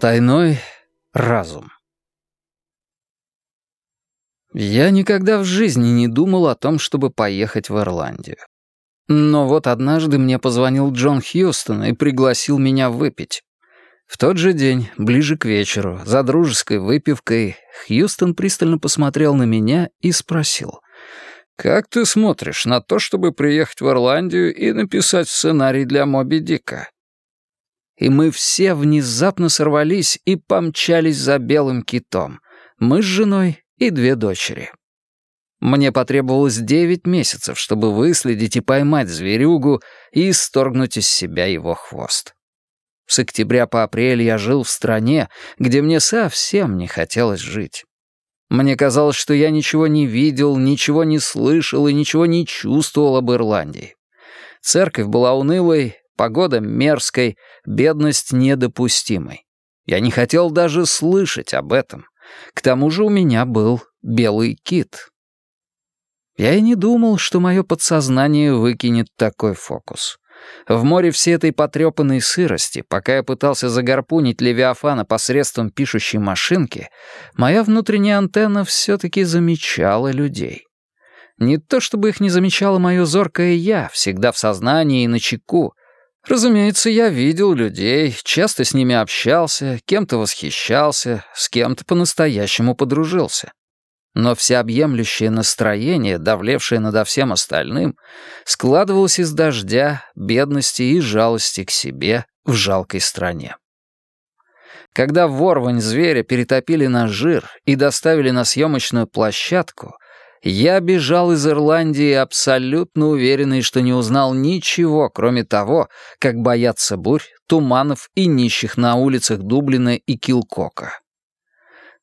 Потайной разум. Я никогда в жизни не думал о том, чтобы поехать в Ирландию. Но вот однажды мне позвонил Джон Хьюстон и пригласил меня выпить. В тот же день, ближе к вечеру, за дружеской выпивкой, Хьюстон пристально посмотрел на меня и спросил, «Как ты смотришь на то, чтобы приехать в Ирландию и написать сценарий для Моби Дика?» И мы все внезапно сорвались и помчались за белым китом. Мы с женой и две дочери. Мне потребовалось девять месяцев, чтобы выследить и поймать зверюгу и исторгнуть из себя его хвост. С октября по апрель я жил в стране, где мне совсем не хотелось жить. Мне казалось, что я ничего не видел, ничего не слышал и ничего не чувствовал об Ирландии. Церковь была унылой, Погода мерзкой, бедность недопустимой. Я не хотел даже слышать об этом. К тому же у меня был белый кит. Я и не думал, что мое подсознание выкинет такой фокус. В море всей этой потрепанной сырости, пока я пытался загарпунить Левиафана посредством пишущей машинки, моя внутренняя антенна все-таки замечала людей. Не то чтобы их не замечало мое зоркое «я», всегда в сознании и на чеку, Разумеется, я видел людей, часто с ними общался, кем-то восхищался, с кем-то по-настоящему подружился. Но всеобъемлющее настроение, давлевшее надо всем остальным, складывалось из дождя, бедности и жалости к себе в жалкой стране. Когда ворвань зверя перетопили на жир и доставили на съемочную площадку, я бежал из Ирландии абсолютно уверенный, что не узнал ничего, кроме того, как бояться бурь, туманов и нищих на улицах Дублина и Килкока.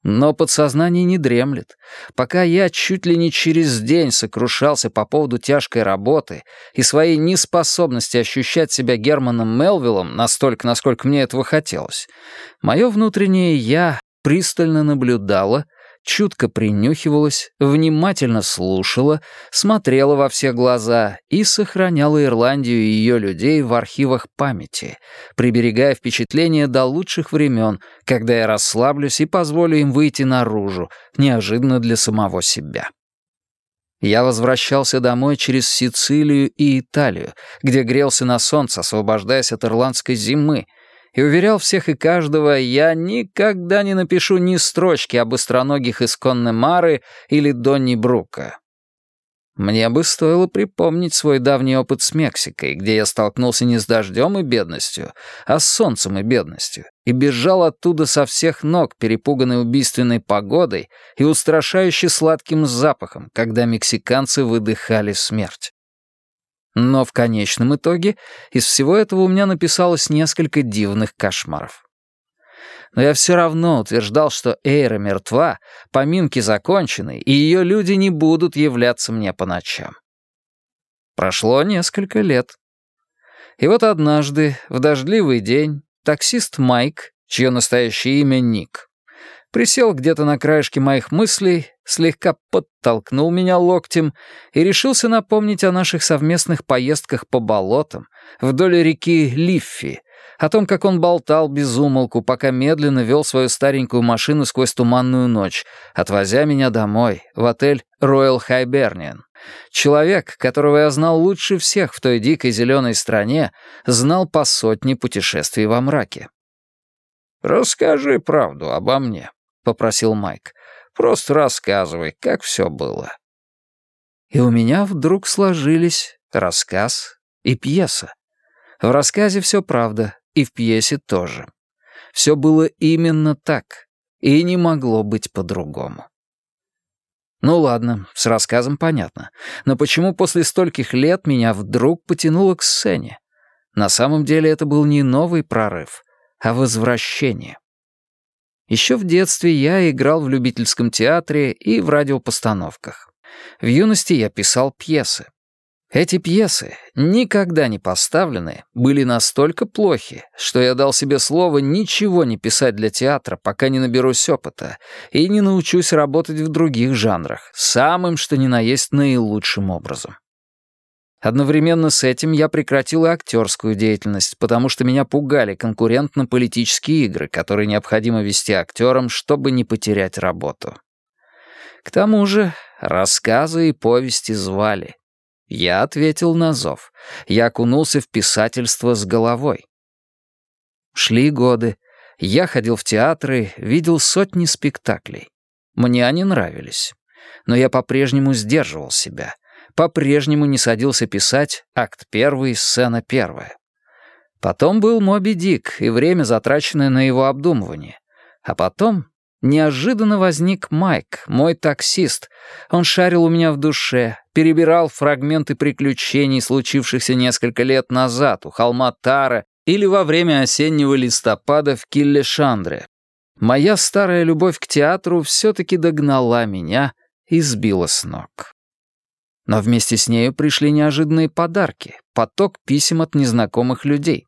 Но подсознание не дремлет. Пока я чуть ли не через день сокрушался по поводу тяжкой работы и своей неспособности ощущать себя Германом Мелвиллом настолько, насколько мне этого хотелось, мое внутреннее «я» пристально наблюдало — чутко принюхивалась, внимательно слушала, смотрела во все глаза и сохраняла Ирландию и ее людей в архивах памяти, приберегая впечатления до лучших времен, когда я расслаблюсь и позволю им выйти наружу, неожиданно для самого себя. Я возвращался домой через Сицилию и Италию, где грелся на солнце, освобождаясь от ирландской зимы, и уверял всех и каждого, я никогда не напишу ни строчки об быстроногих из Коннемары или Донни Брука. Мне бы стоило припомнить свой давний опыт с Мексикой, где я столкнулся не с дождем и бедностью, а с солнцем и бедностью, и бежал оттуда со всех ног, перепуганный убийственной погодой и устрашающе сладким запахом, когда мексиканцы выдыхали смерть. Но в конечном итоге из всего этого у меня написалось несколько дивных кошмаров. Но я все равно утверждал, что Эйра мертва, поминки закончены, и ее люди не будут являться мне по ночам. Прошло несколько лет. И вот однажды, в дождливый день, таксист Майк, чье настоящее имя Ник, присел где-то на краешке моих мыслей, слегка подтолкнул меня локтем и решился напомнить о наших совместных поездках по болотам вдоль реки Лиффи, о том, как он болтал без умолку, пока медленно вел свою старенькую машину сквозь туманную ночь, отвозя меня домой, в отель Royal Hibernian. Человек, которого я знал лучше всех в той дикой зеленой стране, знал по сотне путешествий во мраке. «Расскажи правду обо мне», попросил Майк. «Просто рассказывай, как все было». И у меня вдруг сложились рассказ и пьеса. В рассказе все правда, и в пьесе тоже. Все было именно так, и не могло быть по-другому. Ну ладно, с рассказом понятно. Но почему после стольких лет меня вдруг потянуло к сцене? На самом деле это был не новый прорыв, а возвращение. Еще в детстве я играл в любительском театре и в радиопостановках. В юности я писал пьесы. Эти пьесы, никогда не поставленные, были настолько плохи, что я дал себе слово ничего не писать для театра, пока не наберусь опыта и не научусь работать в других жанрах, самым что ни на есть наилучшим образом. Одновременно с этим я прекратил и актерскую деятельность, потому что меня пугали конкурентно-политические игры, которые необходимо вести актерам, чтобы не потерять работу. К тому же рассказы и повести звали. Я ответил на зов. Я окунулся в писательство с головой. Шли годы. Я ходил в театры, видел сотни спектаклей. Мне они нравились. Но я по-прежнему сдерживал себя — по-прежнему не садился писать акт первый, сцена первая. Потом был Моби Дик и время, затраченное на его обдумывание. А потом неожиданно возник Майк, мой таксист. Он шарил у меня в душе, перебирал фрагменты приключений, случившихся несколько лет назад у холма Тара или во время осеннего листопада в Килле-Шандре. Моя старая любовь к театру все-таки догнала меня и сбила с ног. Но вместе с нею пришли неожиданные подарки, поток писем от незнакомых людей.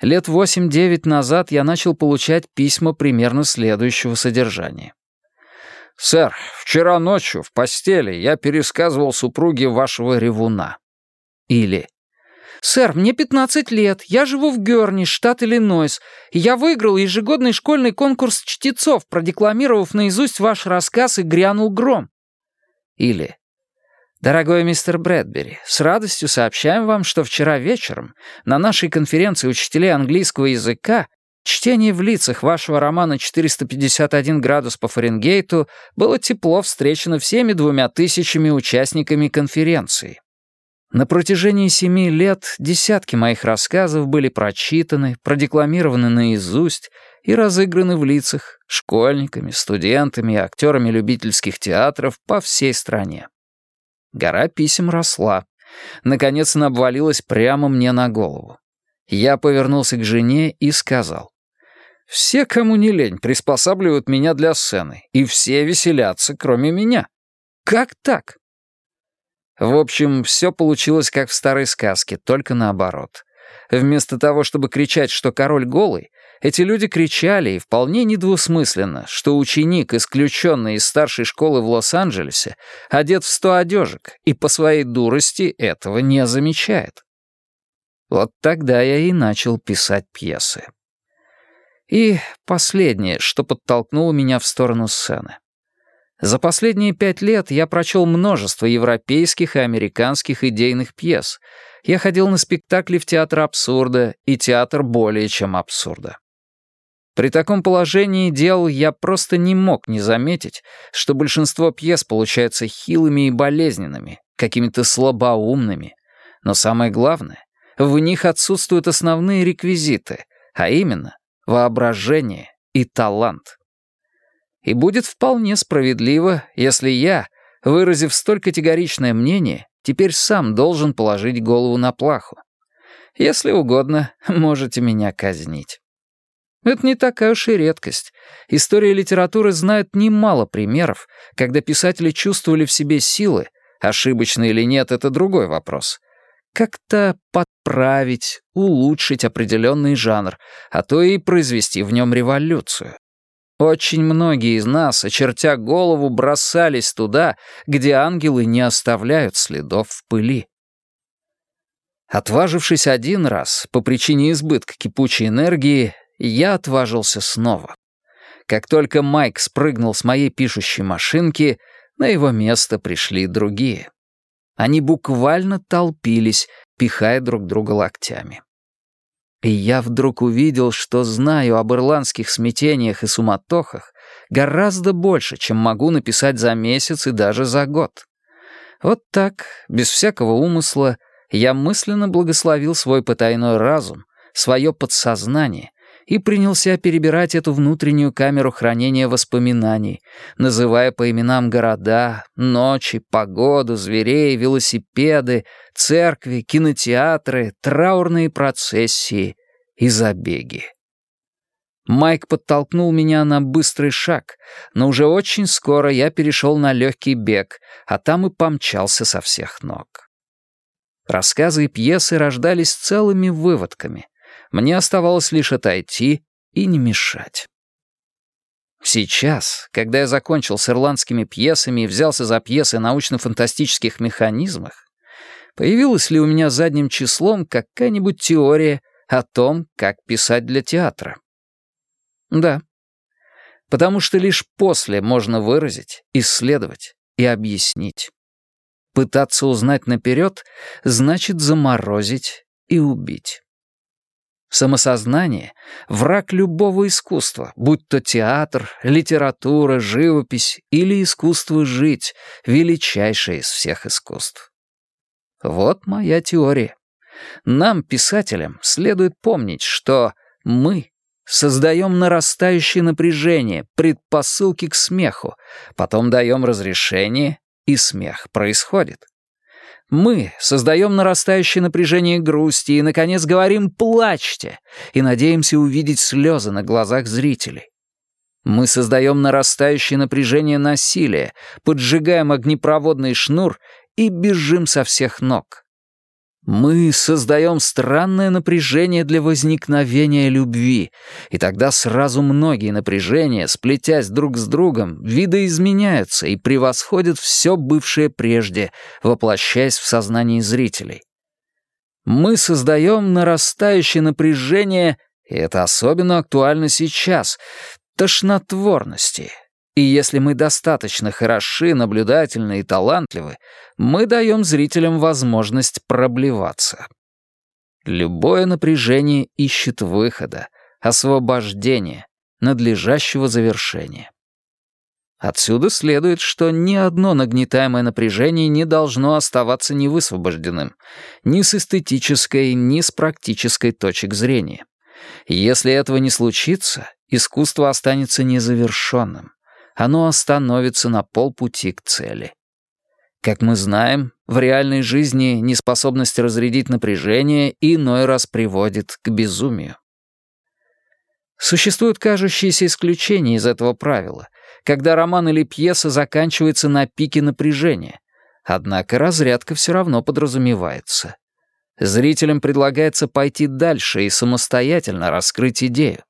Лет восемь-девять назад я начал получать письма примерно следующего содержания. «Сэр, вчера ночью в постели я пересказывал супруге вашего ревуна». Или «Сэр, мне 15 лет, я живу в Герни, штат Иллинойс, и я выиграл ежегодный школьный конкурс чтецов, продекламировав наизусть ваш рассказ «И грянул гром». Или «Дорогой мистер Брэдбери, с радостью сообщаем вам, что вчера вечером на нашей конференции учителей английского языка чтение в лицах вашего романа «451 градус по Фаренгейту» было тепло встречено всеми двумя тысячами участниками конференции. На протяжении семи лет десятки моих рассказов были прочитаны, продекламированы наизусть и разыграны в лицах школьниками, студентами и актерами любительских театров по всей стране. Гора писем росла. Наконец она обвалилась прямо мне на голову. Я повернулся к жене и сказал. «Все, кому не лень, приспосабливают меня для сцены, и все веселятся, кроме меня. Как так?» В общем, все получилось как в старой сказке, только наоборот. Вместо того, чтобы кричать, что король голый, эти люди кричали, и вполне недвусмысленно, что ученик, исключенный из старшей школы в Лос-Анджелесе, одет в сто одежек и по своей дурости этого не замечает. Вот тогда я и начал писать пьесы. И последнее, что подтолкнуло меня в сторону сцены. За последние пять лет я прочел множество европейских и американских идейных пьес. Я ходил на спектакли в театр абсурда и театр более чем абсурда. При таком положении дел я просто не мог не заметить, что большинство пьес получаются хилыми и болезненными, какими-то слабоумными. Но самое главное, в них отсутствуют основные реквизиты, а именно воображение и талант. И будет вполне справедливо, если я, выразив столь категоричное мнение, теперь сам должен положить голову на плаху. Если угодно, можете меня казнить. Это не такая уж и редкость. История литературы знает немало примеров, когда писатели чувствовали в себе силы, ошибочно или нет, это другой вопрос, как-то подправить, улучшить определенный жанр, а то и произвести в нем революцию. Очень многие из нас, очертя голову, бросались туда, где ангелы не оставляют следов в пыли. Отважившись один раз, по причине избытка кипучей энергии, я отважился снова. Как только Майк спрыгнул с моей пишущей машинки, на его место пришли другие. Они буквально толпились, пихая друг друга локтями. И я вдруг увидел, что знаю об ирландских смятениях и суматохах гораздо больше, чем могу написать за месяц и даже за год. Вот так, без всякого умысла, я мысленно благословил свой потайной разум, свое подсознание и принялся перебирать эту внутреннюю камеру хранения воспоминаний, называя по именам города, ночи, погоду, зверей, велосипеды, церкви, кинотеатры, траурные процессии и забеги. Майк подтолкнул меня на быстрый шаг, но уже очень скоро я перешел на легкий бег, а там и помчался со всех ног. Рассказы и пьесы рождались целыми выводками — мне оставалось лишь отойти и не мешать. Сейчас, когда я закончил с ирландскими пьесами и взялся за пьесы научно-фантастических механизмах, Появилась ли у меня задним числом какая-нибудь теория о том, как писать для театра? Да. Потому что лишь после можно выразить, исследовать и объяснить. Пытаться узнать наперед значит заморозить и убить. Самосознание — враг любого искусства, будь то театр, литература, живопись или искусство жить, величайшее из всех искусств. Вот моя теория. Нам, писателям, следует помнить, что мы создаем нарастающее напряжение, предпосылки к смеху, потом даем разрешение, и смех происходит. Мы создаем нарастающее напряжение грусти и, наконец, говорим «плачьте» и надеемся увидеть слезы на глазах зрителей. Мы создаем нарастающее напряжение насилия, поджигаем огнепроводный шнур и бежим со всех ног. Мы создаем странное напряжение для возникновения любви, и тогда сразу многие напряжения, сплетясь друг с другом, видоизменяются и превосходят все бывшее прежде, воплощаясь в сознании зрителей. Мы создаем нарастающее напряжение, и это особенно актуально сейчас, тошнотворности, и если мы достаточно хороши, наблюдательны и талантливы, мы даем зрителям возможность проблеваться. Любое напряжение ищет выхода, освобождения, надлежащего завершения. Отсюда следует, что ни одно нагнетаемое напряжение не должно оставаться невысвобожденным ни с эстетической, ни с практической точек зрения. Если этого не случится, искусство останется незавершенным оно остановится на полпути к цели. Как мы знаем, в реальной жизни неспособность разрядить напряжение иной раз приводит к безумию. Существуют кажущиеся исключения из этого правила, когда роман или пьеса заканчивается на пике напряжения, однако разрядка все равно подразумевается. Зрителям предлагается пойти дальше и самостоятельно раскрыть идею.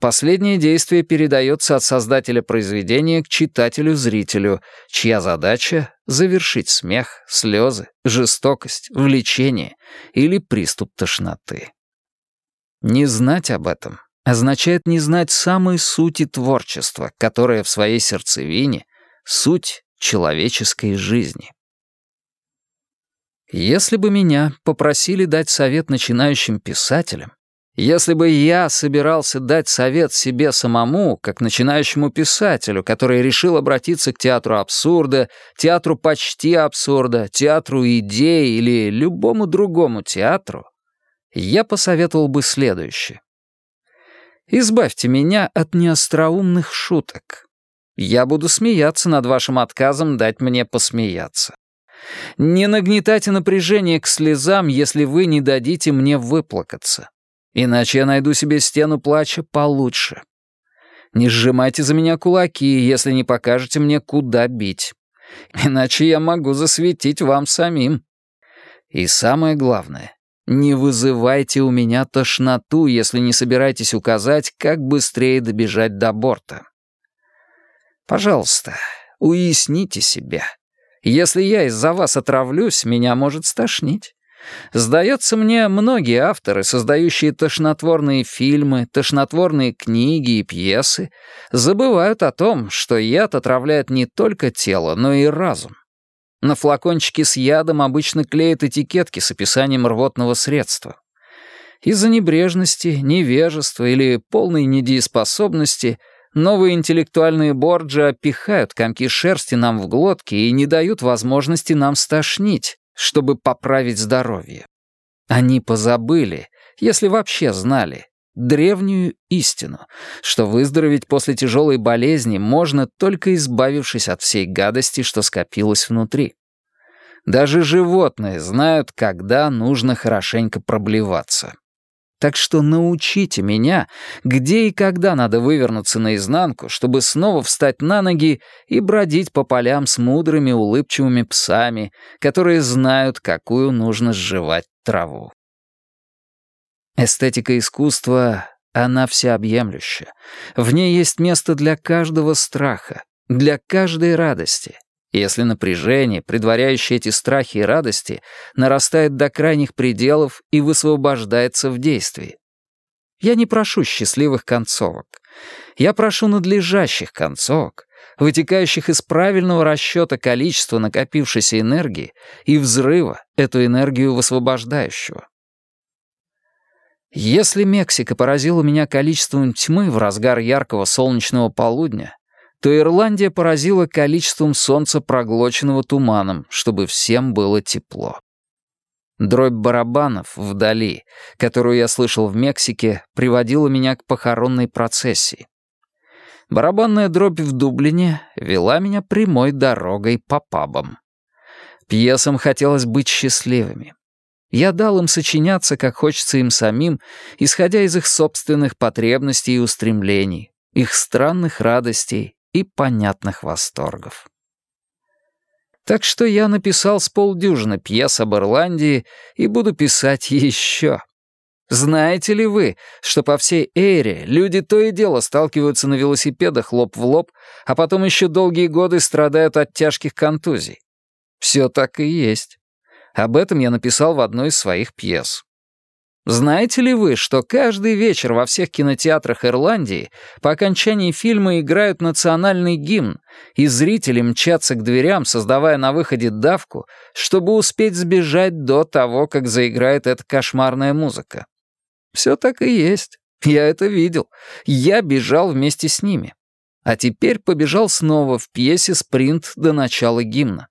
Последнее действие передается от создателя произведения к читателю-зрителю, чья задача — завершить смех, слезы, жестокость, влечение или приступ тошноты. Не знать об этом означает не знать самой сути творчества, которая в своей сердцевине — суть человеческой жизни. Если бы меня попросили дать совет начинающим писателям, если бы я собирался дать совет себе самому, как начинающему писателю, который решил обратиться к театру абсурда, театру почти абсурда, театру идей или любому другому театру, я посоветовал бы следующее. Избавьте меня от неостроумных шуток. Я буду смеяться над вашим отказом дать мне посмеяться. Не нагнетайте напряжение к слезам, если вы не дадите мне выплакаться. Иначе я найду себе стену плача получше. Не сжимайте за меня кулаки, если не покажете мне, куда бить. Иначе я могу засветить вам самим. И самое главное, не вызывайте у меня тошноту, если не собираетесь указать, как быстрее добежать до борта. Пожалуйста, уясните себя. Если я из-за вас отравлюсь, меня может стошнить. Сдается мне, многие авторы, создающие тошнотворные фильмы, тошнотворные книги и пьесы, забывают о том, что яд отравляет не только тело, но и разум. На флакончике с ядом обычно клеят этикетки с описанием рвотного средства. Из-за небрежности, невежества или полной недееспособности новые интеллектуальные борджи пихают комки шерсти нам в глотки и не дают возможности нам стошнить, чтобы поправить здоровье. Они позабыли, если вообще знали, древнюю истину, что выздороветь после тяжелой болезни можно только избавившись от всей гадости, что скопилось внутри. Даже животные знают, когда нужно хорошенько проблеваться. Так что научите меня, где и когда надо вывернуться наизнанку, чтобы снова встать на ноги и бродить по полям с мудрыми улыбчивыми псами, которые знают, какую нужно сживать траву. Эстетика искусства, она всеобъемлющая. В ней есть место для каждого страха, для каждой радости, Если напряжение, предваряющее эти страхи и радости, нарастает до крайних пределов и высвобождается в действии. Я не прошу счастливых концовок. Я прошу надлежащих концовок, вытекающих из правильного расчета количества накопившейся энергии и взрыва, эту энергию высвобождающего. Если Мексика поразила меня количеством тьмы в разгар яркого солнечного полудня, то Ирландия поразила количеством солнца, проглоченного туманом, чтобы всем было тепло. Дробь барабанов вдали, которую я слышал в Мексике, приводила меня к похоронной процессии. Барабанная дробь в Дублине вела меня прямой дорогой по пабам. Пьесам хотелось быть счастливыми. Я дал им сочиняться, как хочется им самим, исходя из их собственных потребностей и устремлений, их странных радостей и понятных восторгов. Так что я написал с полдюжины пьес об Ирландии и буду писать еще. Знаете ли вы, что по всей Эйре люди то и дело сталкиваются на велосипедах лоб в лоб, а потом еще долгие годы страдают от тяжких контузий? Все так и есть. Об этом я написал в одной из своих пьес. Знаете ли вы, что каждый вечер во всех кинотеатрах Ирландии по окончании фильма играют национальный гимн, и зрители мчатся к дверям, создавая на выходе давку, чтобы успеть сбежать до того, как заиграет эта кошмарная музыка? Все так и есть. Я это видел. Я бежал вместе с ними. А теперь побежал снова в пьесе «Спринт» до начала гимна.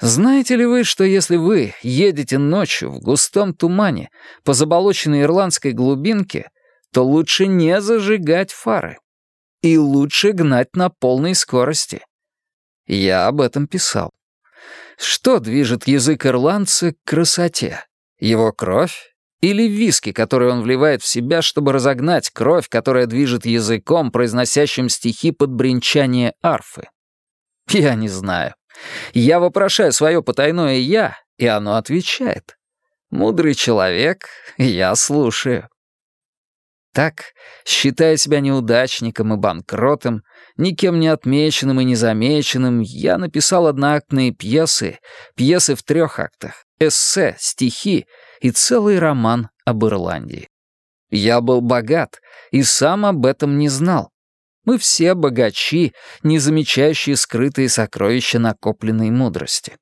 Знаете ли вы, что если вы едете ночью в густом тумане по заболоченной ирландской глубинке, то лучше не зажигать фары. И лучше гнать на полной скорости. Я об этом писал. Что движет язык ирландца к красоте? Его кровь или виски, который он вливает в себя, чтобы разогнать кровь, которая движет языком, произносящим стихи под бренчание арфы? Я не знаю. Я вопрошаю свое потайное «я», и оно отвечает. Мудрый человек, я слушаю. Так, считая себя неудачником и банкротом, никем не отмеченным и незамеченным, я написал одноактные пьесы, пьесы в трех актах, эссе, стихи и целый роман об Ирландии. Я был богат и сам об этом не знал. Мы все богачи, не замечающие скрытые сокровища накопленной мудрости.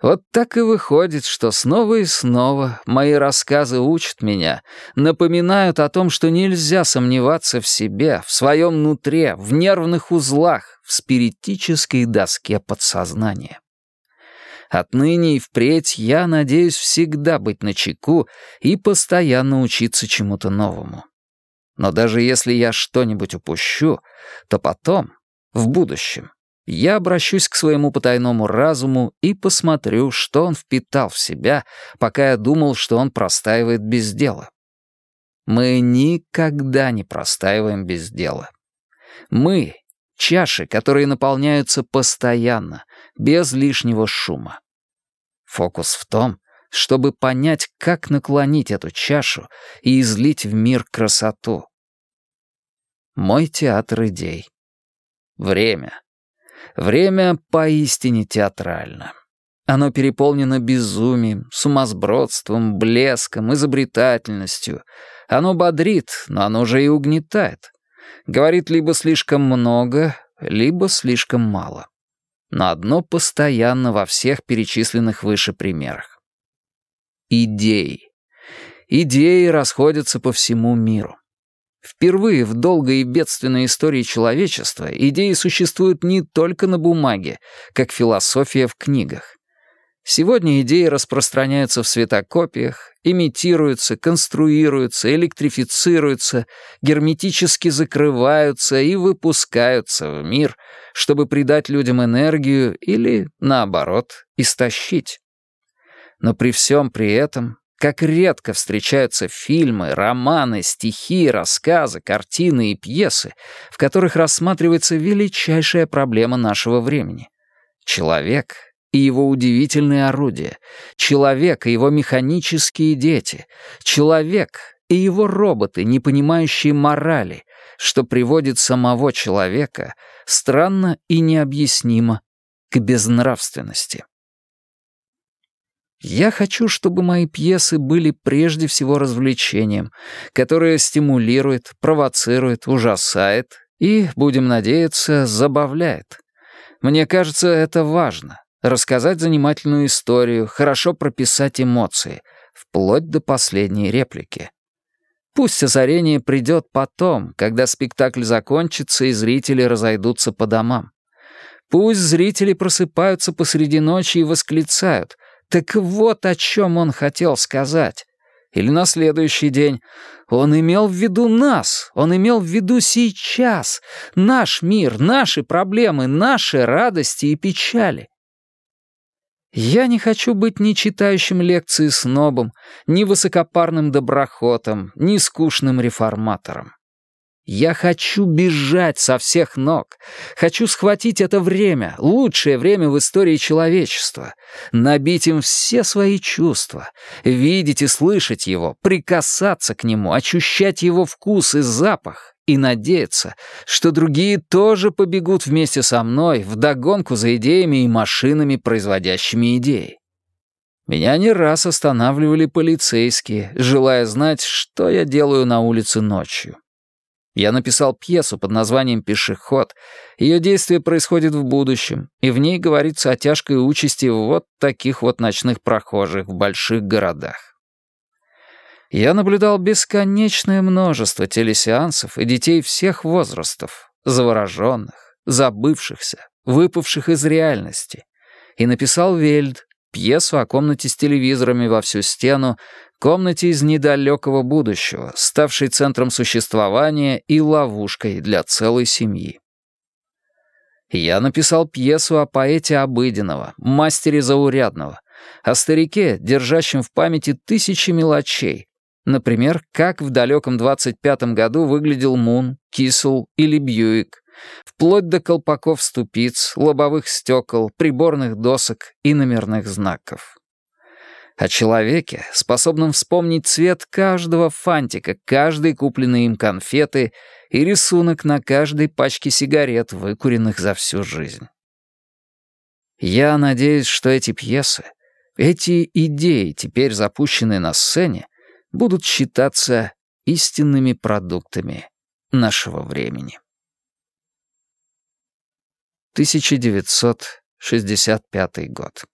Вот так и выходит, что снова и снова мои рассказы учат меня, напоминают о том, что нельзя сомневаться в себе, в своем нутре, в нервных узлах, в спиритической доске подсознания. Отныне и впредь я надеюсь всегда быть начеку и постоянно учиться чему-то новому. Но даже если я что-нибудь упущу, то потом, в будущем, я обращусь к своему потайному разуму и посмотрю, что он впитал в себя, пока я думал, что он простаивает без дела. Мы никогда не простаиваем без дела. Мы — чаши, которые наполняются постоянно, без лишнего шума. Фокус в том, чтобы понять, как наклонить эту чашу и излить в мир красоту. Мой театр идей. Время. Время поистине театрально. Оно переполнено безумием, сумасбродством, блеском, изобретательностью. Оно бодрит, но оно же и угнетает. Говорит либо слишком много, либо слишком мало. Но одно постоянно во всех перечисленных выше примерах идеи. Идеи расходятся по всему миру. Впервые в долгой и бедственной истории человечества идеи существуют не только на бумаге, как философия в книгах. Сегодня идеи распространяются в светокопиях, имитируются, конструируются, электрифицируются, герметически закрываются и выпускаются в мир, чтобы придать людям энергию или, наоборот, истощить. Но при всем при этом, как редко встречаются фильмы, романы, стихи, рассказы, картины и пьесы, в которых рассматривается величайшая проблема нашего времени. Человек и его удивительные орудия, человек и его механические дети, человек и его роботы, не понимающие морали, что приводит самого человека, странно и необъяснимо, к безнравственности. Я хочу, чтобы мои пьесы были прежде всего развлечением, которое стимулирует, провоцирует, ужасает и, будем надеяться, забавляет. Мне кажется, это важно — рассказать занимательную историю, хорошо прописать эмоции, вплоть до последней реплики. Пусть озарение придет потом, когда спектакль закончится и зрители разойдутся по домам. Пусть зрители просыпаются посреди ночи и восклицают — так вот о чем он хотел сказать. Или на следующий день. Он имел в виду нас, он имел в виду сейчас, наш мир, наши проблемы, наши радости и печали. Я не хочу быть ни читающим лекции снобом, ни высокопарным доброхотом, ни скучным реформатором. Я хочу бежать со всех ног. Хочу схватить это время, лучшее время в истории человечества, набить им все свои чувства, видеть и слышать его, прикасаться к нему, ощущать его вкус и запах и надеяться, что другие тоже побегут вместе со мной в догонку за идеями и машинами, производящими идеи. Меня не раз останавливали полицейские, желая знать, что я делаю на улице ночью. Я написал пьесу под названием «Пешеход». Ее действие происходит в будущем, и в ней говорится о тяжкой участи вот таких вот ночных прохожих в больших городах. Я наблюдал бесконечное множество телесеансов и детей всех возрастов, завороженных, забывшихся, выпавших из реальности, и написал «Вельд», пьесу о комнате с телевизорами во всю стену, комнате из недалекого будущего, ставшей центром существования и ловушкой для целой семьи. Я написал пьесу о поэте обыденного, мастере заурядного, о старике, держащем в памяти тысячи мелочей, например, как в далеком 25-м году выглядел Мун, Кисел или Бьюик, вплоть до колпаков ступиц, лобовых стекол, приборных досок и номерных знаков о человеке, способном вспомнить цвет каждого фантика, каждой купленной им конфеты и рисунок на каждой пачке сигарет, выкуренных за всю жизнь. Я надеюсь, что эти пьесы, эти идеи, теперь запущенные на сцене, будут считаться истинными продуктами нашего времени. 1965 год.